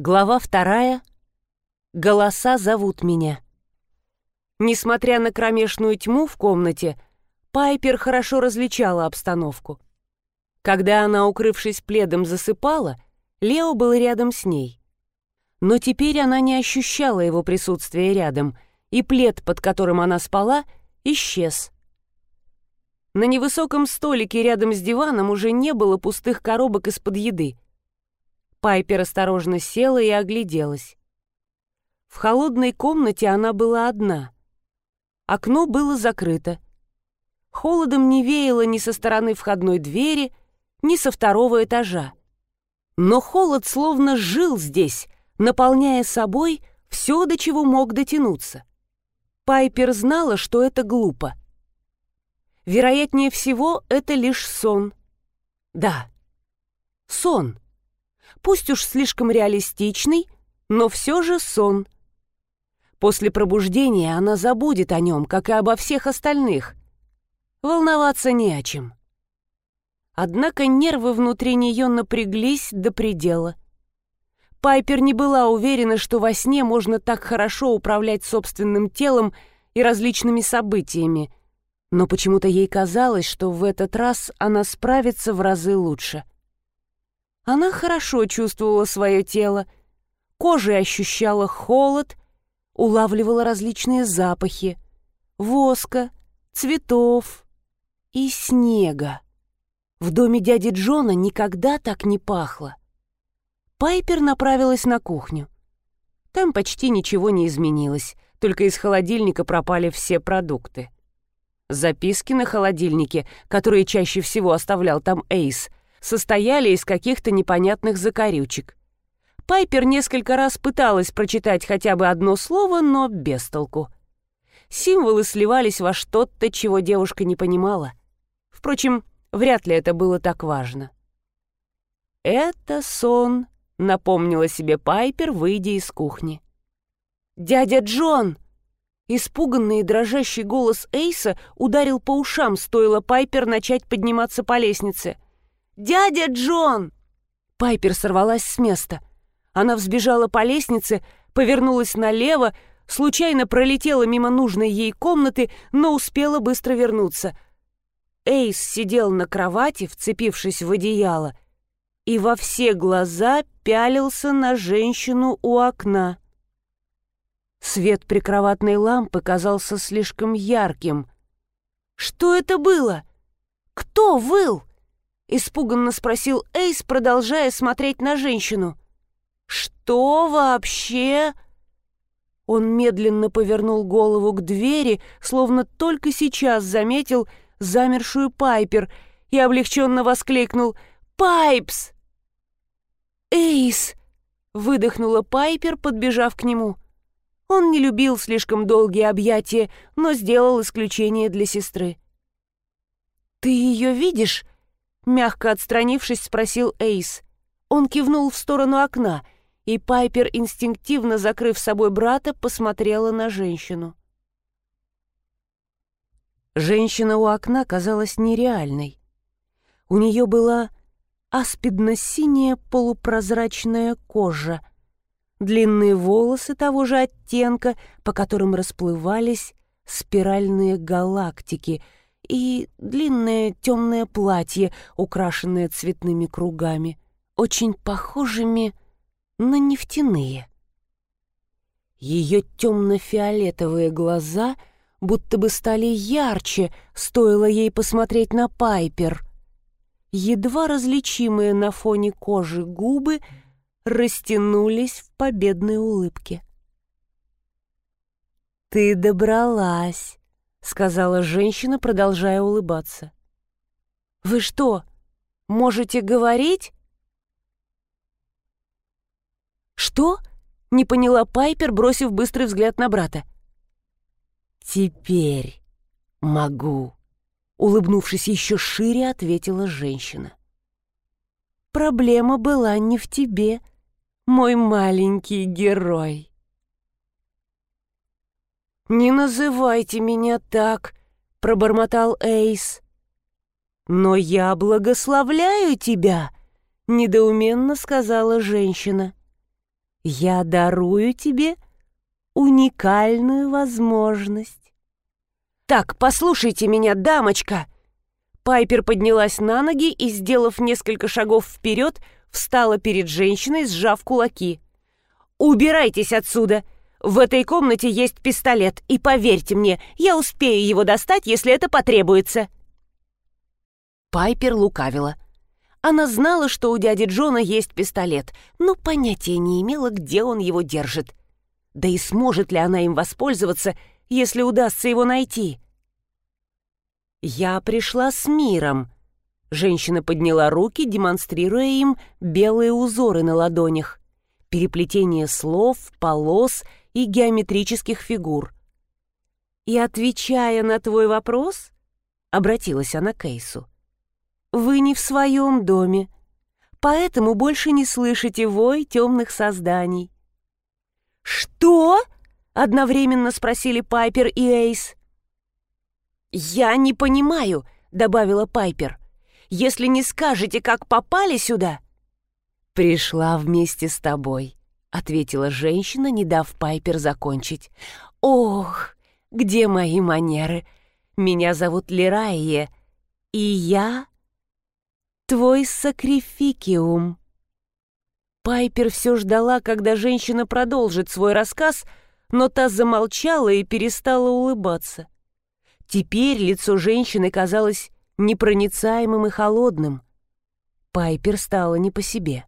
Глава вторая. Голоса зовут меня. Несмотря на кромешную тьму в комнате, Пайпер хорошо различала обстановку. Когда она, укрывшись пледом, засыпала, Лео был рядом с ней. Но теперь она не ощущала его присутствия рядом, и плед, под которым она спала, исчез. На невысоком столике рядом с диваном уже не было пустых коробок из-под еды — Пайпер осторожно села и огляделась. В холодной комнате она была одна. Окно было закрыто. Холодом не веяло ни со стороны входной двери, ни со второго этажа. Но холод словно жил здесь, наполняя собой все, до чего мог дотянуться. Пайпер знала, что это глупо. Вероятнее всего, это лишь сон. Да, сон пусть уж слишком реалистичный, но все же сон. После пробуждения она забудет о нем, как и обо всех остальных. Волноваться не о чем. Однако нервы внутри нее напряглись до предела. Пайпер не была уверена, что во сне можно так хорошо управлять собственным телом и различными событиями, но почему-то ей казалось, что в этот раз она справится в разы лучше. — она хорошо чувствовала свое тело, кожей ощущала холод, улавливала различные запахи — воска, цветов и снега. В доме дяди Джона никогда так не пахло. Пайпер направилась на кухню. Там почти ничего не изменилось, только из холодильника пропали все продукты. Записки на холодильнике, которые чаще всего оставлял там Эйс, состояли из каких-то непонятных закорючек. Пайпер несколько раз пыталась прочитать хотя бы одно слово, но без толку. Символы сливались во что-то, чего девушка не понимала. Впрочем, вряд ли это было так важно. «Это сон», — напомнила себе Пайпер, выйдя из кухни. «Дядя Джон!» Испуганный и дрожащий голос Эйса ударил по ушам, стоило Пайпер начать подниматься по лестнице — «Дядя Джон!» Пайпер сорвалась с места. Она взбежала по лестнице, повернулась налево, случайно пролетела мимо нужной ей комнаты, но успела быстро вернуться. Эйс сидел на кровати, вцепившись в одеяло, и во все глаза пялился на женщину у окна. Свет прикроватной лампы казался слишком ярким. «Что это было? Кто выл?» Испуганно спросил Эйс, продолжая смотреть на женщину. «Что вообще?» Он медленно повернул голову к двери, словно только сейчас заметил замершую Пайпер и облегченно воскликнул «Пайпс!» «Эйс!» — выдохнула Пайпер, подбежав к нему. Он не любил слишком долгие объятия, но сделал исключение для сестры. «Ты ее видишь?» Мягко отстранившись, спросил Эйс. Он кивнул в сторону окна, и Пайпер, инстинктивно закрыв собой брата, посмотрела на женщину. Женщина у окна казалась нереальной. У нее была аспидно-синяя полупрозрачная кожа, длинные волосы того же оттенка, по которым расплывались спиральные галактики — и длинное темное платье, украшенное цветными кругами, очень похожими на нефтяные. Ее темно-фиолетовые глаза будто бы стали ярче, стоило ей посмотреть на Пайпер. Едва различимые на фоне кожи губы растянулись в победной улыбке. «Ты добралась!» — сказала женщина, продолжая улыбаться. «Вы что, можете говорить?» «Что?» — не поняла Пайпер, бросив быстрый взгляд на брата. «Теперь могу», — улыбнувшись еще шире, ответила женщина. «Проблема была не в тебе, мой маленький герой». «Не называйте меня так», — пробормотал Эйс. «Но я благословляю тебя», — недоуменно сказала женщина. Я дарую тебе уникальную возможность. Так, послушайте меня, дамочка. Пайпер поднялась на ноги и, сделав несколько шагов вперед, встала перед женщиной, сжав кулаки. «Убирайтесь отсюда! В этой комнате есть пистолет, и поверьте мне, я успею его достать, если это потребуется!» Пайпер лукавила. Она знала, что у дяди Джона есть пистолет, но понятия не имела, где он его держит. Да и сможет ли она им воспользоваться, если удастся его найти? «Я пришла с миром», Женщина подняла руки, демонстрируя им белые узоры на ладонях, переплетение слов, полос и геометрических фигур. «И отвечая на твой вопрос», — обратилась она к Кейсу, — «вы не в своем доме, поэтому больше не слышите вой темных созданий». «Что?» — одновременно спросили Пайпер и Эйс. «Я не понимаю», — добавила Пайпер если не скажете, как попали сюда?» «Пришла вместе с тобой», — ответила женщина, не дав Пайпер закончить. «Ох, где мои манеры? Меня зовут Лирайе, и я твой сакрификиум». Пайпер все ждала, когда женщина продолжит свой рассказ, но та замолчала и перестала улыбаться. Теперь лицо женщины казалось непроницаемым и холодным. Пайпер стала не по себе.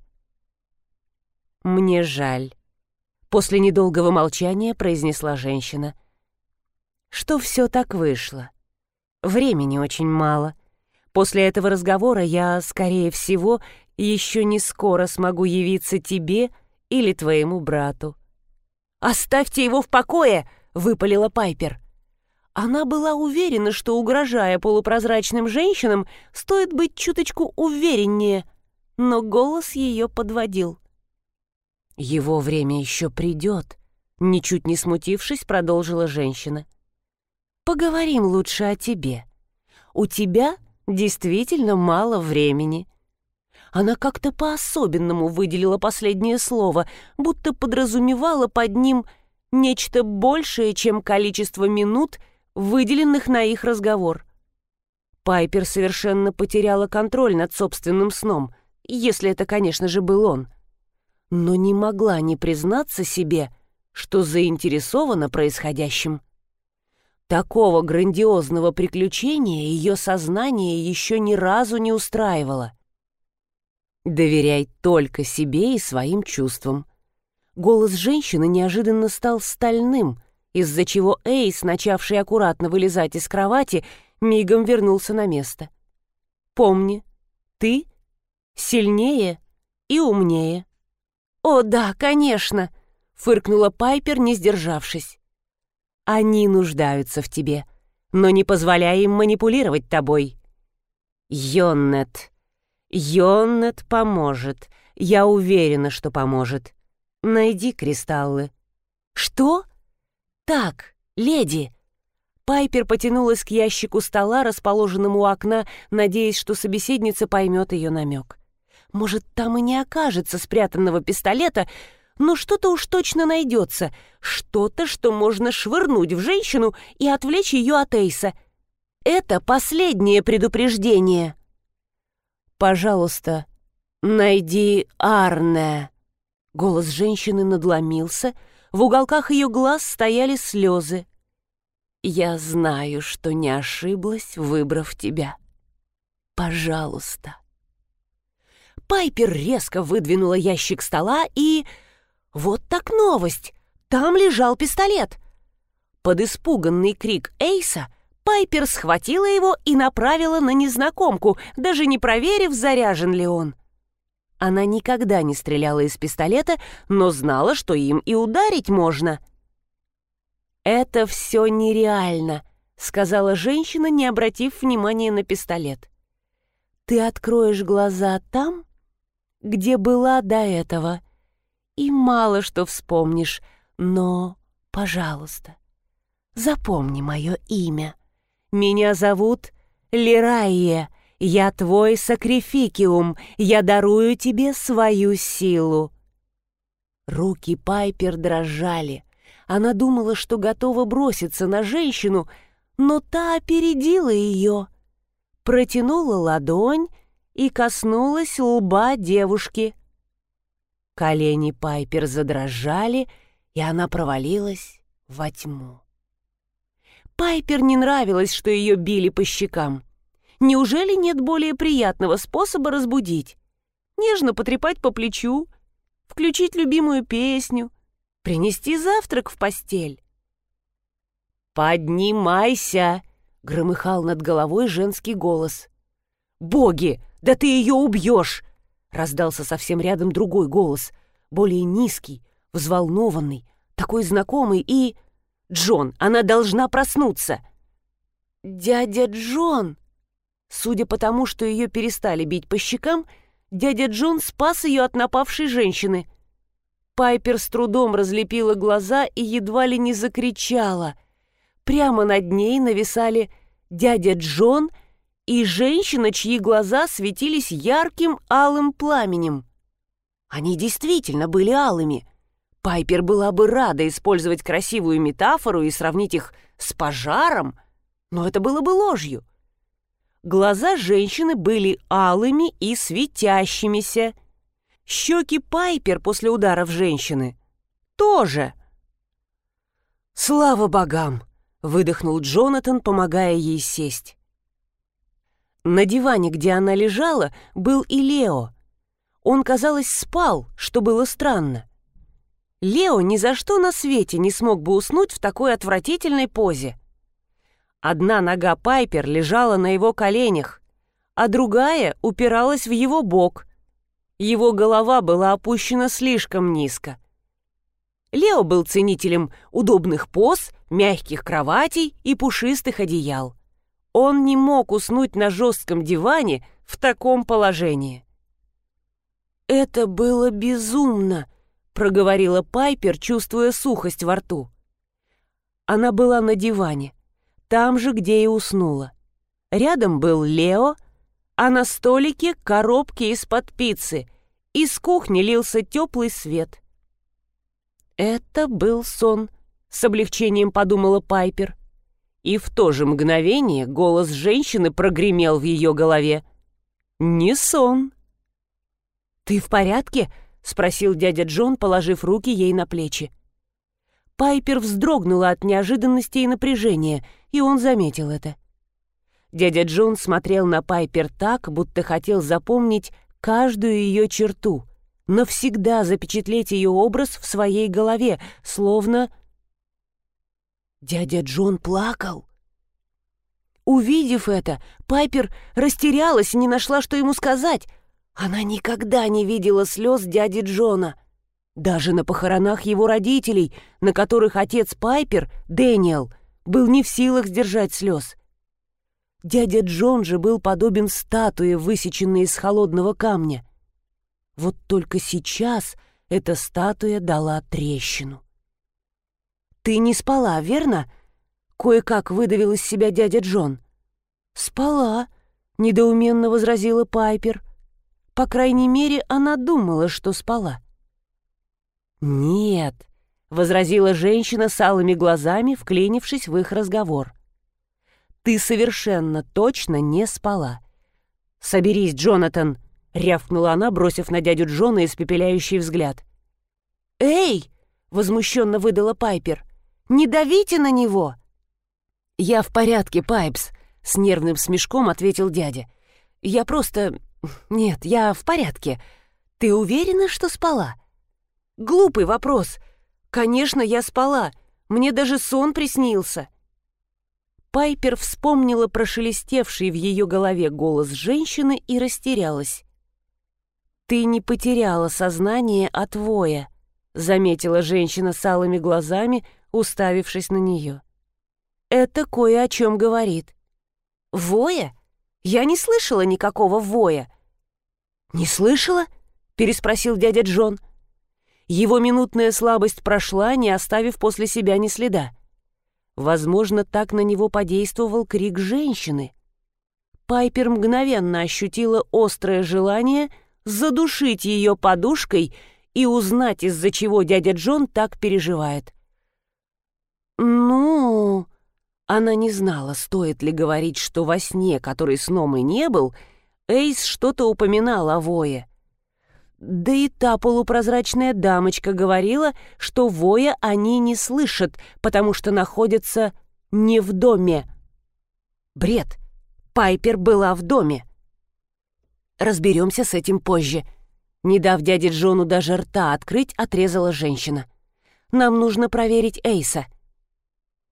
«Мне жаль», — после недолгого молчания произнесла женщина. «Что все так вышло? Времени очень мало. После этого разговора я, скорее всего, еще не скоро смогу явиться тебе или твоему брату». «Оставьте его в покое!» — выпалила Пайпер. Она была уверена, что, угрожая полупрозрачным женщинам, стоит быть чуточку увереннее, но голос ее подводил. «Его время еще придет», — ничуть не смутившись, продолжила женщина. «Поговорим лучше о тебе. У тебя действительно мало времени». Она как-то по-особенному выделила последнее слово, будто подразумевала под ним нечто большее, чем количество минут — выделенных на их разговор. Пайпер совершенно потеряла контроль над собственным сном, если это, конечно же, был он. Но не могла не признаться себе, что заинтересована происходящим. Такого грандиозного приключения ее сознание еще ни разу не устраивало. «Доверяй только себе и своим чувствам». Голос женщины неожиданно стал стальным — из-за чего Эйс, начавший аккуратно вылезать из кровати, мигом вернулся на место. «Помни, ты сильнее и умнее». «О, да, конечно!» — фыркнула Пайпер, не сдержавшись. «Они нуждаются в тебе, но не позволяй им манипулировать тобой». «Йоннет, Йоннет поможет. Я уверена, что поможет. Найди кристаллы». «Что?» «Так, леди!» Пайпер потянулась к ящику стола, расположенному у окна, надеясь, что собеседница поймет ее намек. «Может, там и не окажется спрятанного пистолета, но что-то уж точно найдется, что-то, что можно швырнуть в женщину и отвлечь ее от Эйса. Это последнее предупреждение». «Пожалуйста, найди Арне». Голос женщины надломился — в уголках ее глаз стояли слезы. «Я знаю, что не ошиблась, выбрав тебя. Пожалуйста». Пайпер резко выдвинула ящик стола и... Вот так новость! Там лежал пистолет. Под испуганный крик Эйса Пайпер схватила его и направила на незнакомку, даже не проверив, заряжен ли он. Она никогда не стреляла из пистолета, но знала, что им и ударить можно. «Это все нереально», — сказала женщина, не обратив внимания на пистолет. «Ты откроешь глаза там, где была до этого, и мало что вспомнишь, но, пожалуйста, запомни мое имя. Меня зовут Лирайе, я твой сакрификиум, я дарую тебе свою силу». Руки Пайпер дрожали. Она думала, что готова броситься на женщину, но та опередила ее. Протянула ладонь и коснулась лба девушки. Колени Пайпер задрожали, и она провалилась во тьму. Пайпер не нравилось, что ее били по щекам. Неужели нет более приятного способа разбудить? Нежно потрепать по плечу, включить любимую песню, принести завтрак в постель. «Поднимайся!» — громыхал над головой женский голос. «Боги, да ты ее убьешь!» — раздался совсем рядом другой голос, более низкий, взволнованный, такой знакомый и... «Джон, она должна проснуться!» «Дядя Джон!» Судя по тому, что ее перестали бить по щекам, дядя Джон спас ее от напавшей женщины. Пайпер с трудом разлепила глаза и едва ли не закричала. Прямо над ней нависали дядя Джон и женщина, чьи глаза светились ярким алым пламенем. Они действительно были алыми. Пайпер была бы рада использовать красивую метафору и сравнить их с пожаром, но это было бы ложью. Глаза женщины были алыми и светящимися. Щеки Пайпер после ударов женщины тоже. «Слава богам!» — выдохнул Джонатан, помогая ей сесть. На диване, где она лежала, был и Лео. Он, казалось, спал, что было странно. Лео ни за что на свете не смог бы уснуть в такой отвратительной позе. Одна нога Пайпер лежала на его коленях, а другая упиралась в его бок. Его голова была опущена слишком низко. Лео был ценителем удобных поз, мягких кроватей и пушистых одеял. Он не мог уснуть на жестком диване в таком положении. «Это было безумно», — проговорила Пайпер, чувствуя сухость во рту. Она была на диване там же, где и уснула. Рядом был Лео, а на столике коробки из-под пиццы. Из кухни лился теплый свет. «Это был сон», — с облегчением подумала Пайпер. И в то же мгновение голос женщины прогремел в ее голове. «Не сон». «Ты в порядке?» — спросил дядя Джон, положив руки ей на плечи. Пайпер вздрогнула от неожиданности и напряжения — и он заметил это. Дядя Джон смотрел на Пайпер так, будто хотел запомнить каждую ее черту, навсегда запечатлеть ее образ в своей голове, словно... Дядя Джон плакал. Увидев это, Пайпер растерялась и не нашла, что ему сказать. Она никогда не видела слез дяди Джона. Даже на похоронах его родителей, на которых отец Пайпер, Дэниел, был не в силах сдержать слез. Дядя Джон же был подобен статуе, высеченной из холодного камня. Вот только сейчас эта статуя дала трещину. «Ты не спала, верно?» — кое-как выдавил из себя дядя Джон. «Спала», — недоуменно возразила Пайпер. По крайней мере, она думала, что спала. «Нет», — возразила женщина с алыми глазами, вклинившись в их разговор. «Ты совершенно точно не спала». «Соберись, Джонатан!» — рявкнула она, бросив на дядю Джона испепеляющий взгляд. «Эй!» — возмущенно выдала Пайпер. «Не давите на него!» «Я в порядке, Пайпс», — с нервным смешком ответил дядя. «Я просто... Нет, я в порядке. Ты уверена, что спала?» «Глупый вопрос. «Конечно, я спала. Мне даже сон приснился». Пайпер вспомнила прошелестевший в ее голове голос женщины и растерялась. «Ты не потеряла сознание от воя», — заметила женщина с алыми глазами, уставившись на нее. «Это кое о чем говорит». «Воя? Я не слышала никакого воя». «Не слышала?» — переспросил дядя Джон. Его минутная слабость прошла, не оставив после себя ни следа. Возможно, так на него подействовал крик женщины. Пайпер мгновенно ощутила острое желание задушить ее подушкой и узнать, из-за чего дядя Джон так переживает. «Ну...» Она не знала, стоит ли говорить, что во сне, который сном и не был, Эйс что-то упоминал о вое. Да и та полупрозрачная дамочка говорила, что воя они не слышат, потому что находятся не в доме. Бред. Пайпер была в доме. Разберемся с этим позже. Не дав дяде Джону даже рта открыть, отрезала женщина. Нам нужно проверить Эйса.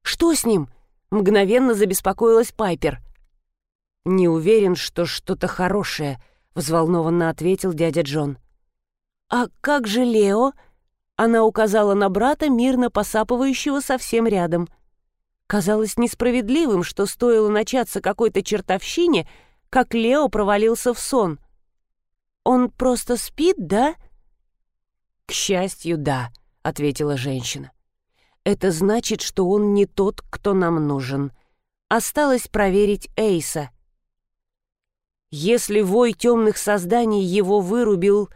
Что с ним? Мгновенно забеспокоилась Пайпер. «Не уверен, что что-то хорошее», — взволнованно ответил дядя Джон. «А как же Лео?» Она указала на брата, мирно посапывающего совсем рядом. Казалось несправедливым, что стоило начаться какой-то чертовщине, как Лео провалился в сон. «Он просто спит, да?» «К счастью, да», — ответила женщина. Это значит, что он не тот, кто нам нужен. Осталось проверить Эйса. Если вой темных созданий его вырубил,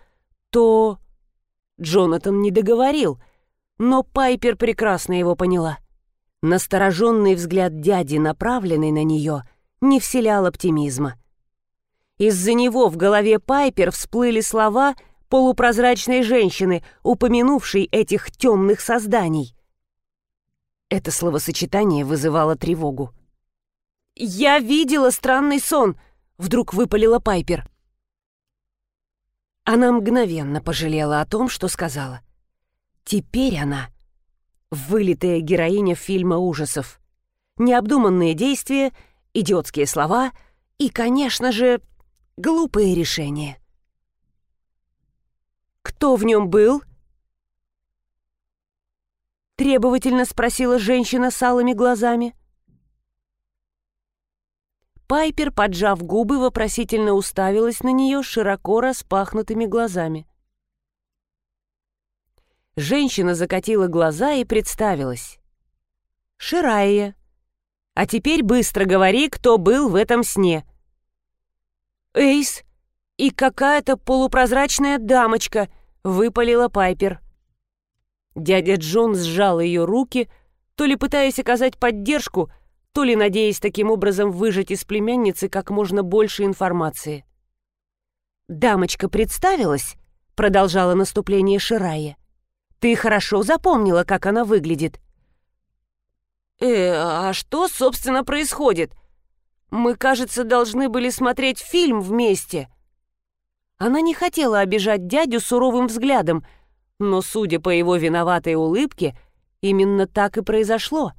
то... Джонатан не договорил, но Пайпер прекрасно его поняла. Настороженный взгляд дяди, направленный на нее, не вселял оптимизма. Из-за него в голове Пайпер всплыли слова полупрозрачной женщины, упомянувшей этих темных созданий. Это словосочетание вызывало тревогу. «Я видела странный сон!» — вдруг выпалила Пайпер. Она мгновенно пожалела о том, что сказала. Теперь она — вылитая героиня фильма ужасов. Необдуманные действия, идиотские слова и, конечно же, глупые решения. «Кто в нем был?» Требовательно спросила женщина с алыми глазами. Пайпер, поджав губы, вопросительно уставилась на нее широко распахнутыми глазами. Женщина закатила глаза и представилась. «Ширайя. А теперь быстро говори, кто был в этом сне». «Эйс и какая-то полупрозрачная дамочка», — выпалила Пайпер. Дядя Джон сжал ее руки, то ли пытаясь оказать поддержку, то ли надеясь таким образом выжать из племянницы как можно больше информации. «Дамочка представилась?» — продолжала наступление Ширая. «Ты хорошо запомнила, как она выглядит?» «Э, а что, собственно, происходит? Мы, кажется, должны были смотреть фильм вместе». Она не хотела обижать дядю суровым взглядом — но, судя по его виноватой улыбке, именно так и произошло.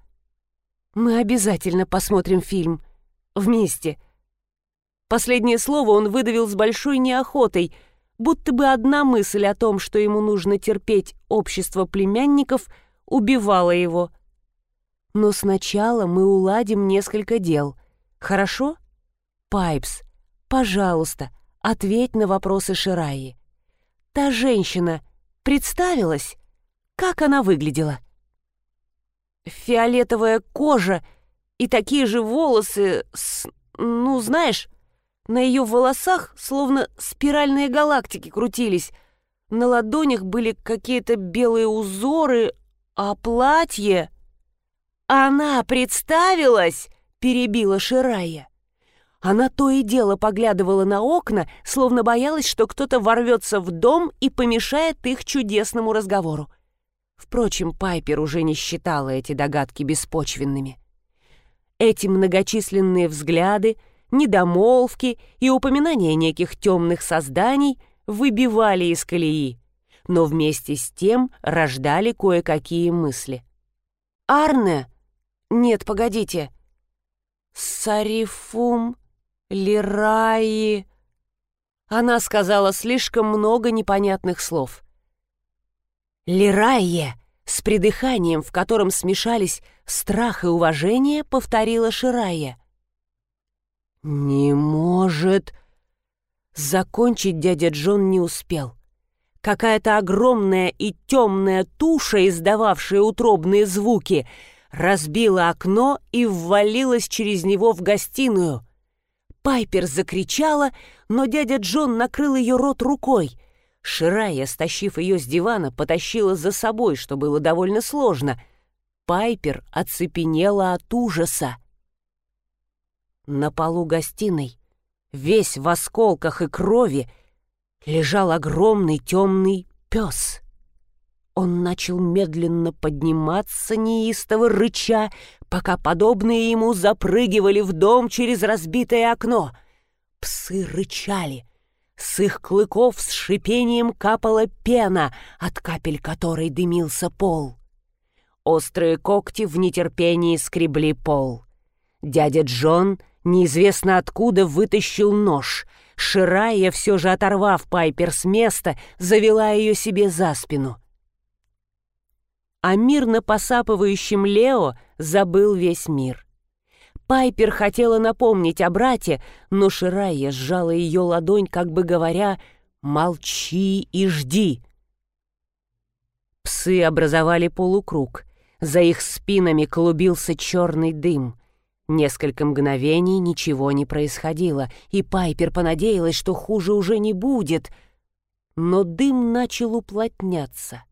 «Мы обязательно посмотрим фильм. Вместе». Последнее слово он выдавил с большой неохотой, будто бы одна мысль о том, что ему нужно терпеть общество племянников, убивала его. «Но сначала мы уладим несколько дел. Хорошо? Пайпс, пожалуйста, ответь на вопросы Шираи. Та женщина — представилась, как она выглядела. Фиолетовая кожа и такие же волосы с... Ну, знаешь, на ее волосах словно спиральные галактики крутились. На ладонях были какие-то белые узоры, а платье... «Она представилась!» — перебила Ширая. Она то и дело поглядывала на окна, словно боялась, что кто-то ворвется в дом и помешает их чудесному разговору. Впрочем, Пайпер уже не считала эти догадки беспочвенными. Эти многочисленные взгляды, недомолвки и упоминания неких темных созданий выбивали из колеи, но вместе с тем рождали кое-какие мысли. «Арне? Нет, погодите. Сарифум...» Лираи...» Она сказала слишком много непонятных слов. «Лирайе!» С придыханием, в котором смешались страх и уважение, повторила Ширая. «Не может...» Закончить дядя Джон не успел. Какая-то огромная и темная туша, издававшая утробные звуки, разбила окно и ввалилась через него в гостиную — Пайпер закричала, но дядя Джон накрыл ее рот рукой. Ширая, стащив ее с дивана, потащила за собой, что было довольно сложно. Пайпер оцепенела от ужаса. На полу гостиной, весь в осколках и крови, лежал огромный темный пес. Он начал медленно подниматься, неистово рыча, пока подобные ему запрыгивали в дом через разбитое окно. Псы рычали. С их клыков с шипением капала пена, от капель которой дымился пол. Острые когти в нетерпении скребли пол. Дядя Джон неизвестно откуда вытащил нож. Ширая, все же оторвав Пайпер с места, завела ее себе за спину а мирно посапывающим Лео забыл весь мир. Пайпер хотела напомнить о брате, но Ширая сжала ее ладонь, как бы говоря «Молчи и жди». Псы образовали полукруг. За их спинами клубился черный дым. Несколько мгновений ничего не происходило, и Пайпер понадеялась, что хуже уже не будет. Но дым начал уплотняться.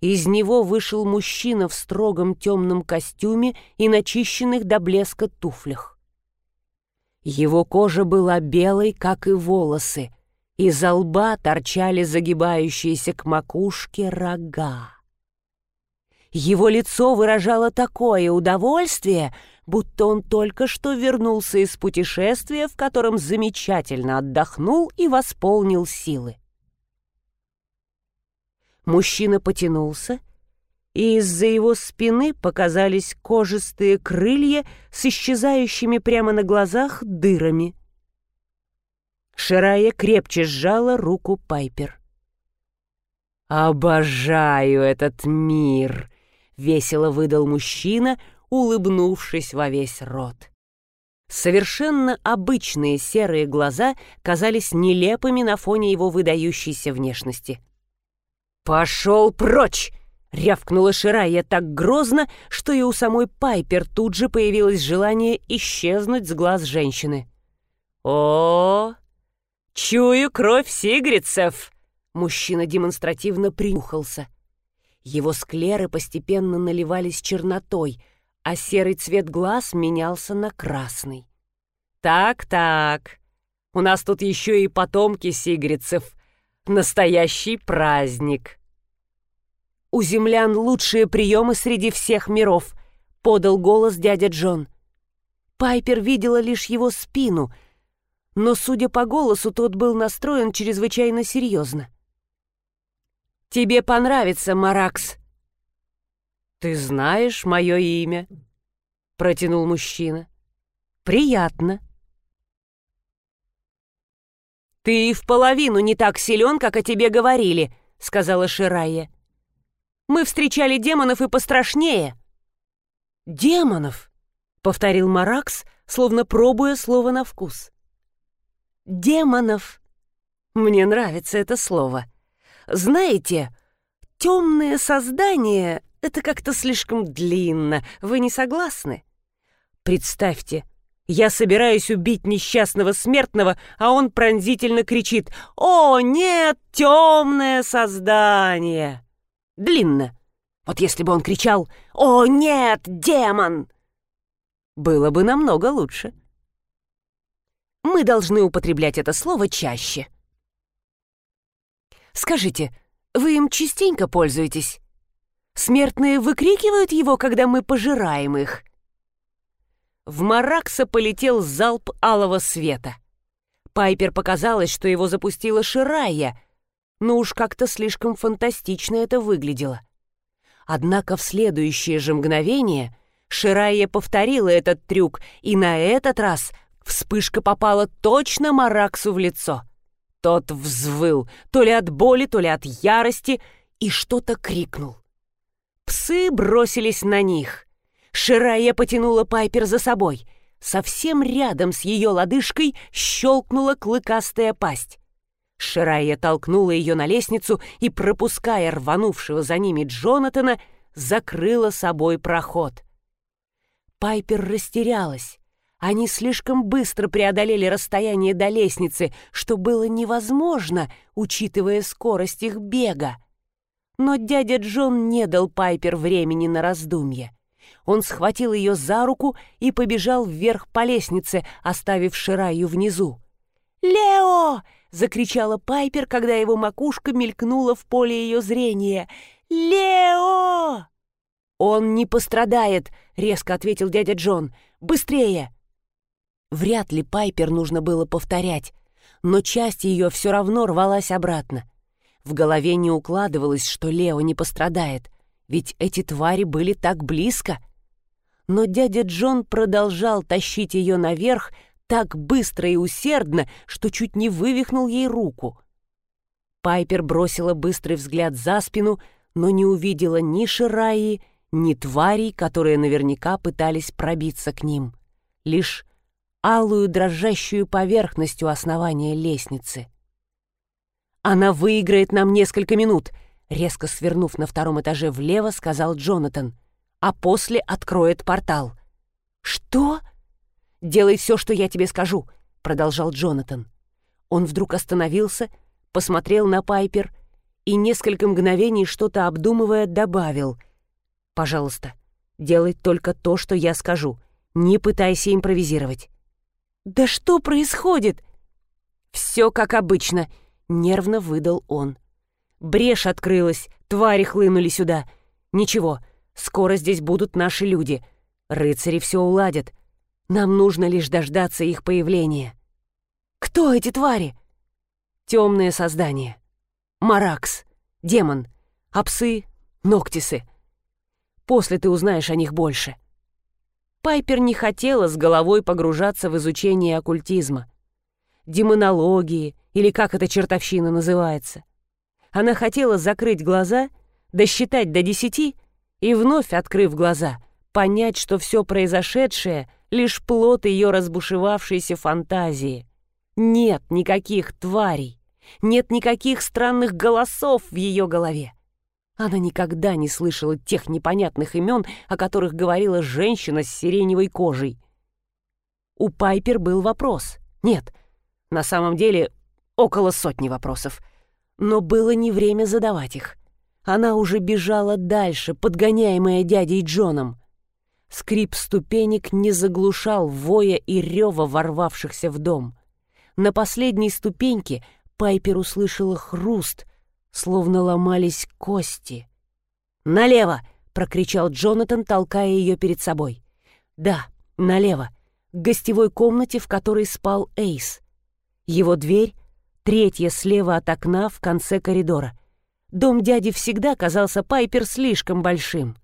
Из него вышел мужчина в строгом темном костюме и начищенных до блеска туфлях. Его кожа была белой, как и волосы, из лба торчали загибающиеся к макушке рога. Его лицо выражало такое удовольствие, будто он только что вернулся из путешествия, в котором замечательно отдохнул и восполнил силы. Мужчина потянулся, и из-за его спины показались кожистые крылья с исчезающими прямо на глазах дырами. Ширая крепче сжала руку Пайпер. «Обожаю этот мир!» — весело выдал мужчина, улыбнувшись во весь рот. Совершенно обычные серые глаза казались нелепыми на фоне его выдающейся внешности. «Пошел прочь!» — рявкнула Ширая так грозно, что и у самой Пайпер тут же появилось желание исчезнуть с глаз женщины. «О, чую кровь сигрицев!» Мужчина демонстративно принюхался. Его склеры постепенно наливались чернотой, а серый цвет глаз менялся на красный. «Так-так, у нас тут еще и потомки сигрицев. Настоящий праздник!» «У землян лучшие приемы среди всех миров», — подал голос дядя Джон. Пайпер видела лишь его спину, но, судя по голосу, тот был настроен чрезвычайно серьезно. «Тебе понравится, Маракс». «Ты знаешь мое имя?» — протянул мужчина. «Приятно». «Ты и в половину не так силен, как о тебе говорили», — сказала Ширая. «Мы встречали демонов и пострашнее». «Демонов?» — повторил Маракс, словно пробуя слово на вкус. «Демонов». Мне нравится это слово. Знаете, темное создание — это как-то слишком длинно. Вы не согласны? Представьте, я собираюсь убить несчастного смертного, а он пронзительно кричит «О, нет, темное создание!» Длинно. Вот если бы он кричал «О, нет, демон!» Было бы намного лучше. Мы должны употреблять это слово чаще. Скажите, вы им частенько пользуетесь? Смертные выкрикивают его, когда мы пожираем их. В Маракса полетел залп алого света. Пайпер показалось, что его запустила Ширая, но уж как-то слишком фантастично это выглядело. Однако в следующее же мгновение Ширая повторила этот трюк, и на этот раз вспышка попала точно Мараксу в лицо. Тот взвыл, то ли от боли, то ли от ярости, и что-то крикнул. Псы бросились на них. Ширая потянула Пайпер за собой. Совсем рядом с ее лодыжкой щелкнула клыкастая пасть. Ширая толкнула ее на лестницу и, пропуская рванувшего за ними Джонатана, закрыла собой проход. Пайпер растерялась. Они слишком быстро преодолели расстояние до лестницы, что было невозможно, учитывая скорость их бега. Но дядя Джон не дал Пайпер времени на раздумье. Он схватил ее за руку и побежал вверх по лестнице, оставив Шираю внизу. «Лео!» — закричала Пайпер, когда его макушка мелькнула в поле ее зрения. «Лео!» «Он не пострадает!» — резко ответил дядя Джон. «Быстрее!» Вряд ли Пайпер нужно было повторять, но часть ее все равно рвалась обратно. В голове не укладывалось, что Лео не пострадает, ведь эти твари были так близко. Но дядя Джон продолжал тащить ее наверх так быстро и усердно, что чуть не вывихнул ей руку. Пайпер бросила быстрый взгляд за спину, но не увидела ни Шираи, ни тварей, которые наверняка пытались пробиться к ним. Лишь алую дрожащую поверхность у основания лестницы. «Она выиграет нам несколько минут», — резко свернув на втором этаже влево, сказал Джонатан. «А после откроет портал». «Что?» «Делай все, что я тебе скажу», — продолжал Джонатан. Он вдруг остановился, посмотрел на Пайпер и несколько мгновений что-то обдумывая добавил. «Пожалуйста, делай только то, что я скажу. Не пытайся импровизировать». «Да что происходит?» «Все как обычно», — нервно выдал он. «Брешь открылась, твари хлынули сюда. Ничего, скоро здесь будут наши люди. Рыцари все уладят. Нам нужно лишь дождаться их появления». «Кто эти твари?» «Темные создания. Маракс, демон, а псы — Ноктисы. После ты узнаешь о них больше». Пайпер не хотела с головой погружаться в изучение оккультизма. Демонологии, или как эта чертовщина называется. Она хотела закрыть глаза, досчитать до десяти и, вновь открыв глаза, понять, что все произошедшее — лишь плод ее разбушевавшейся фантазии. Нет никаких тварей, нет никаких странных голосов в ее голове. Она никогда не слышала тех непонятных имен, о которых говорила женщина с сиреневой кожей. У Пайпер был вопрос. Нет, на самом деле около сотни вопросов. Но было не время задавать их. Она уже бежала дальше, подгоняемая дядей Джоном. Скрип ступенек не заглушал воя и рева ворвавшихся в дом. На последней ступеньке Пайпер услышала хруст, словно ломались кости. «Налево!» — прокричал Джонатан, толкая ее перед собой. «Да, налево, к гостевой комнате, в которой спал Эйс. Его дверь — третья слева от окна в конце коридора. Дом дяди всегда казался Пайпер слишком большим.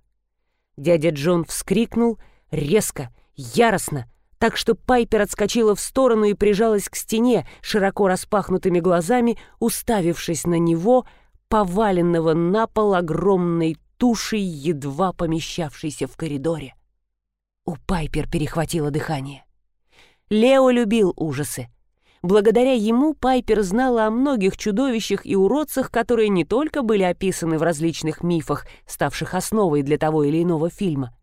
Дядя Джон вскрикнул резко, яростно, так что Пайпер отскочила в сторону и прижалась к стене, широко распахнутыми глазами, уставившись на него, поваленного на пол огромной тушей, едва помещавшейся в коридоре. У Пайпер перехватило дыхание. Лео любил ужасы. Благодаря ему Пайпер знала о многих чудовищах и уродцах, которые не только были описаны в различных мифах, ставших основой для того или иного фильма,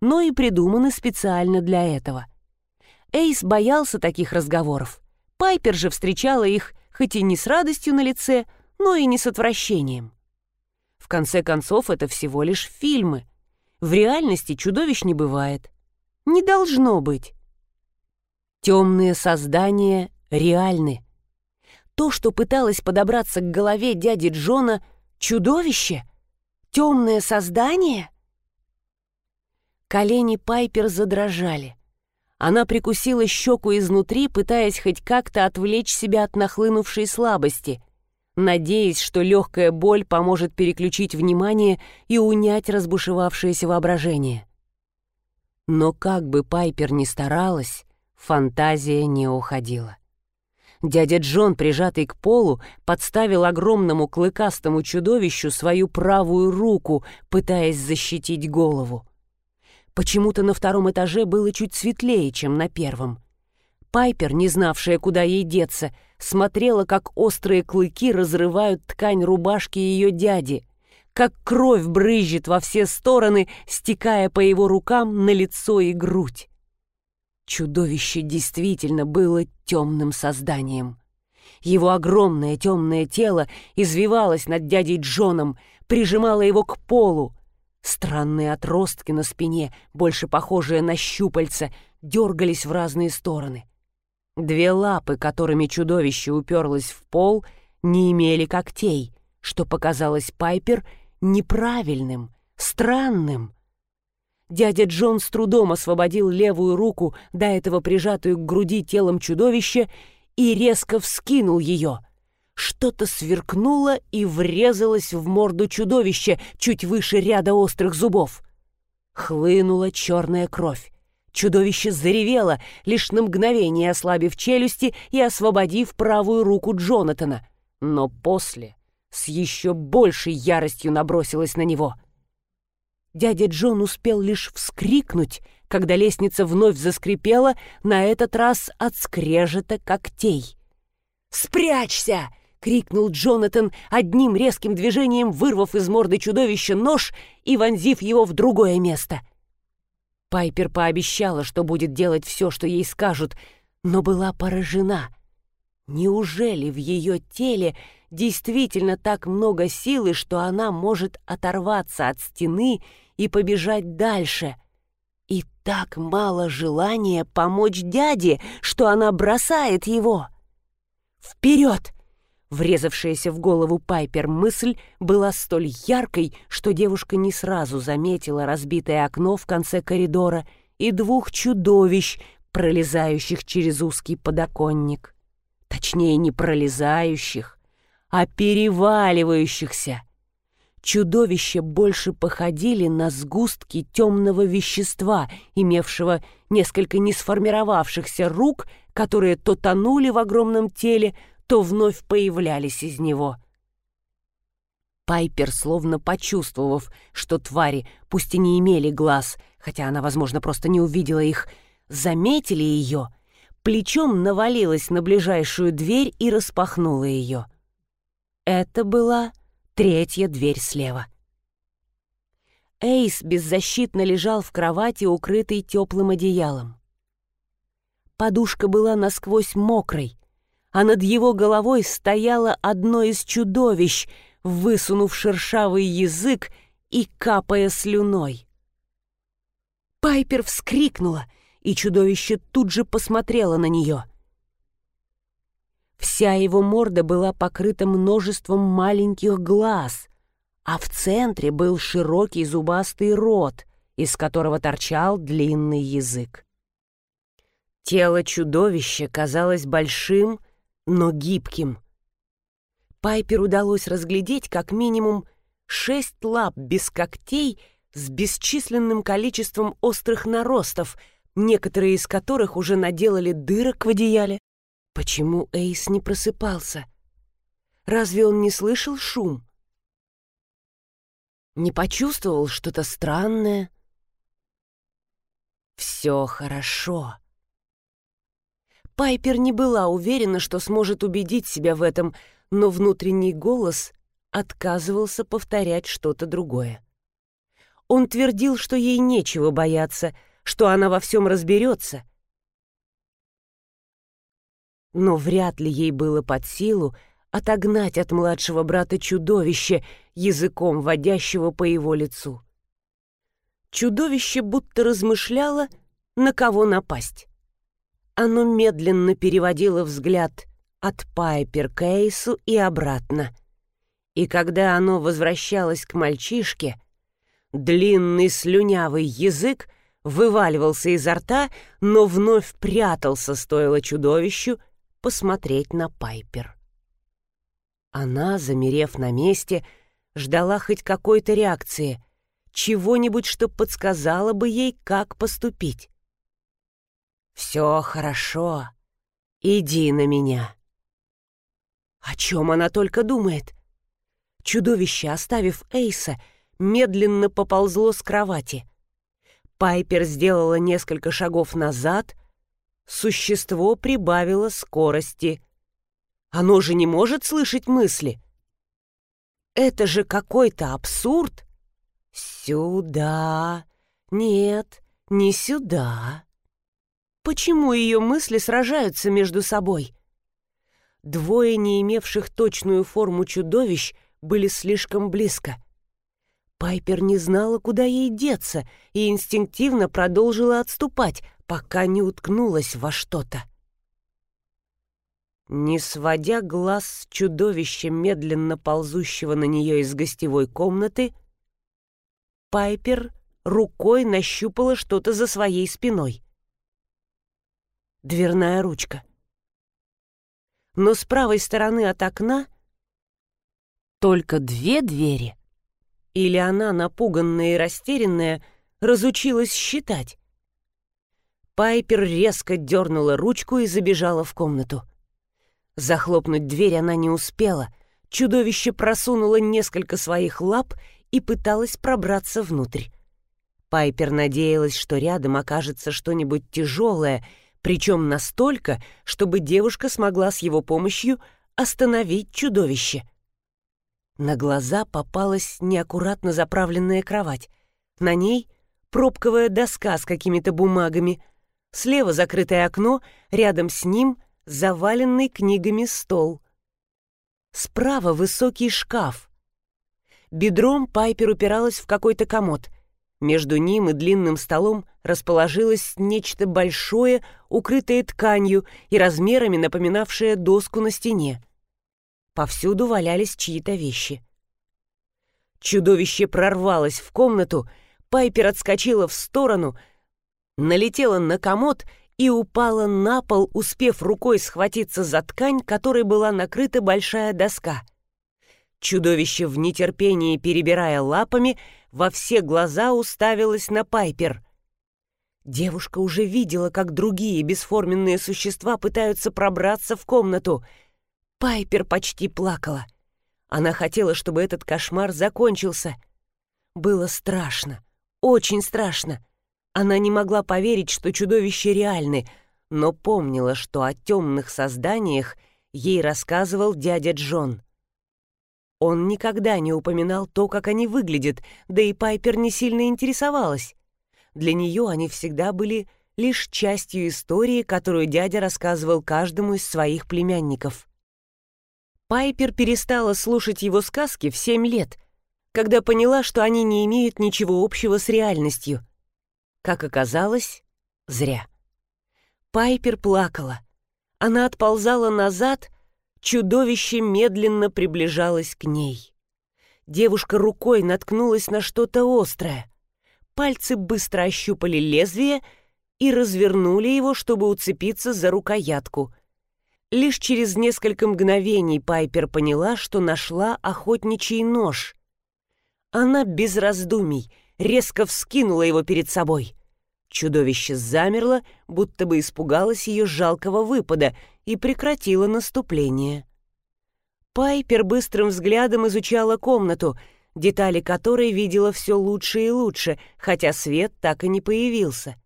но и придуманы специально для этого. Эйс боялся таких разговоров. Пайпер же встречала их, хоть и не с радостью на лице, но и не с отвращением. В конце концов, это всего лишь фильмы. В реальности чудовищ не бывает. Не должно быть. Темные создания реальны. То, что пыталось подобраться к голове дяди Джона, чудовище? Темное создание? Колени Пайпер задрожали. Она прикусила щеку изнутри, пытаясь хоть как-то отвлечь себя от нахлынувшей слабости, надеясь, что легкая боль поможет переключить внимание и унять разбушевавшееся воображение. Но как бы Пайпер ни старалась, фантазия не уходила. Дядя Джон, прижатый к полу, подставил огромному клыкастому чудовищу свою правую руку, пытаясь защитить голову. Почему-то на втором этаже было чуть светлее, чем на первом. Пайпер, не знавшая, куда ей деться, смотрела, как острые клыки разрывают ткань рубашки ее дяди, как кровь брызжет во все стороны, стекая по его рукам на лицо и грудь. Чудовище действительно было темным созданием. Его огромное темное тело извивалось над дядей Джоном, прижимало его к полу. Странные отростки на спине, больше похожие на щупальца, дергались в разные стороны. Две лапы, которыми чудовище уперлось в пол, не имели когтей, что показалось Пайпер неправильным, странным. Дядя Джон с трудом освободил левую руку, до этого прижатую к груди телом чудовища, и резко вскинул ее. Что-то сверкнуло и врезалось в морду чудовища чуть выше ряда острых зубов. Хлынула черная кровь. Чудовище заревело, лишь на мгновение ослабив челюсти и освободив правую руку Джонатана. Но после с еще большей яростью набросилось на него — Дядя Джон успел лишь вскрикнуть, когда лестница вновь заскрипела, на этот раз от скрежета когтей. «Спрячься!» — крикнул Джонатан, одним резким движением вырвав из морды чудовища нож и вонзив его в другое место. Пайпер пообещала, что будет делать все, что ей скажут, но была поражена. Неужели в ее теле действительно так много силы, что она может оторваться от стены и побежать дальше. И так мало желания помочь дяде, что она бросает его. «Вперед!» Врезавшаяся в голову Пайпер мысль была столь яркой, что девушка не сразу заметила разбитое окно в конце коридора и двух чудовищ, пролезающих через узкий подоконник. Точнее, не пролезающих, а переваливающихся чудовища больше походили на сгустки темного вещества, имевшего несколько не сформировавшихся рук, которые то тонули в огромном теле, то вновь появлялись из него. Пайпер, словно почувствовав, что твари, пусть и не имели глаз, хотя она, возможно, просто не увидела их, заметили ее, плечом навалилась на ближайшую дверь и распахнула ее. Это была Третья дверь слева. Эйс беззащитно лежал в кровати, укрытый теплым одеялом. Подушка была насквозь мокрой, а над его головой стояло одно из чудовищ, высунув шершавый язык и капая слюной. Пайпер вскрикнула, и чудовище тут же посмотрело на нее — Вся его морда была покрыта множеством маленьких глаз, а в центре был широкий зубастый рот, из которого торчал длинный язык. Тело чудовища казалось большим, но гибким. Пайпер удалось разглядеть как минимум шесть лап без когтей с бесчисленным количеством острых наростов, некоторые из которых уже наделали дырок в одеяле, Почему Эйс не просыпался? Разве он не слышал шум? Не почувствовал что-то странное? Все хорошо. Пайпер не была уверена, что сможет убедить себя в этом, но внутренний голос отказывался повторять что-то другое. Он твердил, что ей нечего бояться, что она во всем разберется — но вряд ли ей было под силу отогнать от младшего брата чудовище, языком водящего по его лицу. Чудовище будто размышляло, на кого напасть. Оно медленно переводило взгляд от Пайпер к Эйсу и обратно. И когда оно возвращалось к мальчишке, длинный слюнявый язык вываливался изо рта, но вновь прятался, стоило чудовищу посмотреть на Пайпер. Она, замерев на месте, ждала хоть какой-то реакции, чего-нибудь, что подсказало бы ей, как поступить. «Все хорошо. Иди на меня». О чем она только думает? Чудовище, оставив Эйса, медленно поползло с кровати. Пайпер сделала несколько шагов назад — существо прибавило скорости. Оно же не может слышать мысли. Это же какой-то абсурд. Сюда. Нет, не сюда. Почему ее мысли сражаются между собой? Двое, не имевших точную форму чудовищ, были слишком близко. Пайпер не знала, куда ей деться, и инстинктивно продолжила отступать, пока не уткнулась во что-то. Не сводя глаз с чудовища, медленно ползущего на нее из гостевой комнаты, Пайпер рукой нащупала что-то за своей спиной. Дверная ручка. Но с правой стороны от окна только две двери. Или она, напуганная и растерянная, разучилась считать. Пайпер резко дернула ручку и забежала в комнату. Захлопнуть дверь она не успела. Чудовище просунуло несколько своих лап и пыталась пробраться внутрь. Пайпер надеялась, что рядом окажется что-нибудь тяжелое, причем настолько, чтобы девушка смогла с его помощью остановить чудовище. На глаза попалась неаккуратно заправленная кровать. На ней пробковая доска с какими-то бумагами. Слева закрытое окно, рядом с ним заваленный книгами стол. Справа высокий шкаф. Бедром Пайпер упиралась в какой-то комод. Между ним и длинным столом расположилось нечто большое, укрытое тканью и размерами напоминавшее доску на стене. Повсюду валялись чьи-то вещи. Чудовище прорвалось в комнату, Пайпер отскочила в сторону, налетела на комод и упала на пол, успев рукой схватиться за ткань, которой была накрыта большая доска — Чудовище в нетерпении, перебирая лапами, во все глаза уставилось на Пайпер. Девушка уже видела, как другие бесформенные существа пытаются пробраться в комнату. Пайпер почти плакала. Она хотела, чтобы этот кошмар закончился. Было страшно, очень страшно. Она не могла поверить, что чудовища реальны, но помнила, что о темных созданиях ей рассказывал дядя Джон. Он никогда не упоминал то, как они выглядят, да и Пайпер не сильно интересовалась. Для нее они всегда были лишь частью истории, которую дядя рассказывал каждому из своих племянников. Пайпер перестала слушать его сказки в семь лет, когда поняла, что они не имеют ничего общего с реальностью. Как оказалось, зря. Пайпер плакала. Она отползала назад, Чудовище медленно приближалось к ней. Девушка рукой наткнулась на что-то острое. Пальцы быстро ощупали лезвие и развернули его, чтобы уцепиться за рукоятку. Лишь через несколько мгновений Пайпер поняла, что нашла охотничий нож. Она без раздумий резко вскинула его перед собой. Чудовище замерло, будто бы испугалось ее жалкого выпада — и прекратила наступление. Пайпер быстрым взглядом изучала комнату, детали которой видела все лучше и лучше, хотя свет так и не появился.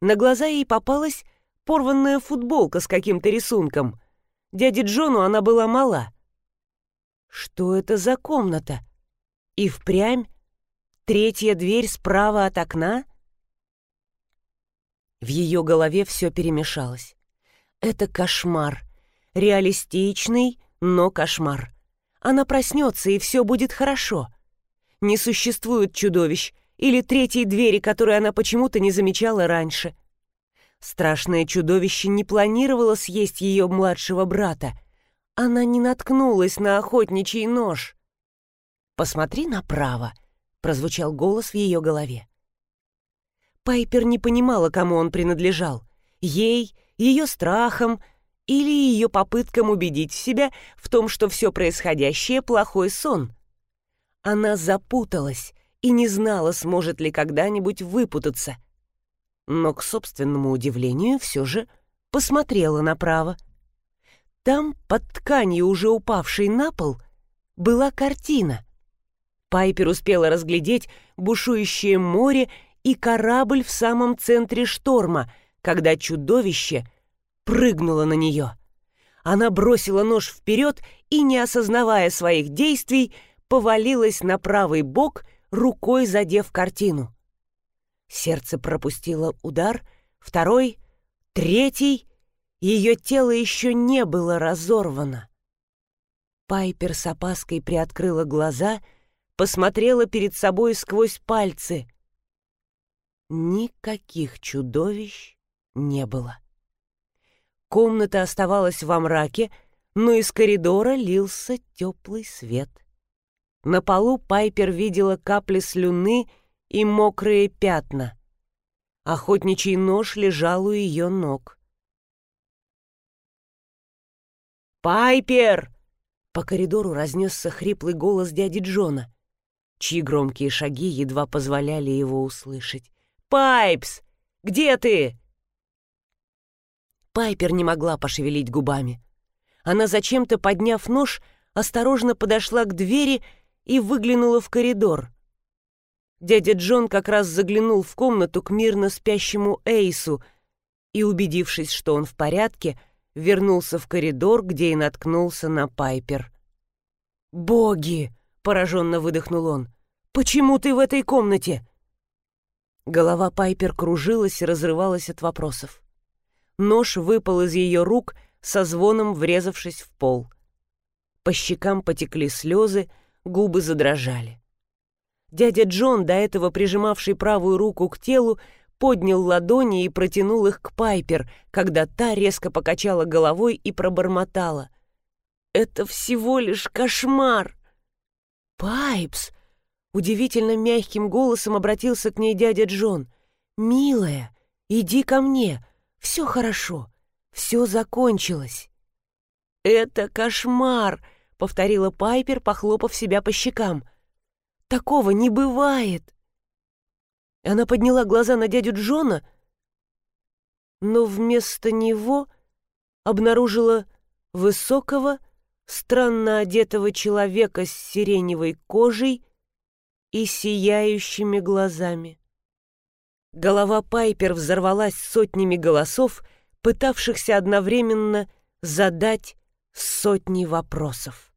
На глаза ей попалась порванная футболка с каким-то рисунком. Дяде Джону она была мала. Что это за комната? И впрямь третья дверь справа от окна? В ее голове все перемешалось. Это кошмар. Реалистичный, но кошмар. Она проснется, и все будет хорошо. Не существует чудовищ или третьей двери, которую она почему-то не замечала раньше. Страшное чудовище не планировало съесть ее младшего брата. Она не наткнулась на охотничий нож. «Посмотри направо», — прозвучал голос в ее голове. Пайпер не понимала, кому он принадлежал. Ей ее страхом или ее попыткам убедить себя в том, что все происходящее — плохой сон. Она запуталась и не знала, сможет ли когда-нибудь выпутаться. Но, к собственному удивлению, все же посмотрела направо. Там, под тканью, уже упавшей на пол, была картина. Пайпер успела разглядеть бушующее море и корабль в самом центре шторма, когда чудовище прыгнуло на нее. Она бросила нож вперед и, не осознавая своих действий, повалилась на правый бок, рукой задев картину. Сердце пропустило удар, второй, Третий — ее тело еще не было разорвано. Пайпер с опаской приоткрыла глаза, посмотрела перед собой сквозь пальцы. Никаких чудовищ не было. Комната оставалась во мраке, но из коридора лился теплый свет. На полу Пайпер видела капли слюны и мокрые пятна. Охотничий нож лежал у ее ног. «Пайпер!» По коридору разнесся хриплый голос дяди Джона, чьи громкие шаги едва позволяли его услышать. «Пайпс! Где ты?» Пайпер не могла пошевелить губами. Она, зачем-то подняв нож, осторожно подошла к двери и выглянула в коридор. Дядя Джон как раз заглянул в комнату к мирно спящему Эйсу и, убедившись, что он в порядке, вернулся в коридор, где и наткнулся на Пайпер. «Боги!» — пораженно выдохнул он. «Почему ты в этой комнате?» Голова Пайпер кружилась и разрывалась от вопросов. Нож выпал из ее рук, со звоном врезавшись в пол. По щекам потекли слезы, губы задрожали. Дядя Джон, до этого прижимавший правую руку к телу, поднял ладони и протянул их к Пайпер, когда та резко покачала головой и пробормотала. «Это всего лишь кошмар!» «Пайпс!» — удивительно мягким голосом обратился к ней дядя Джон. «Милая, иди ко мне, все хорошо, все закончилось». «Это кошмар!» — повторила Пайпер, похлопав себя по щекам — Такого не бывает!» Она подняла глаза на дядю Джона, но вместо него обнаружила высокого, странно одетого человека с сиреневой кожей и сияющими глазами. Голова Пайпер взорвалась сотнями голосов, пытавшихся одновременно задать сотни вопросов.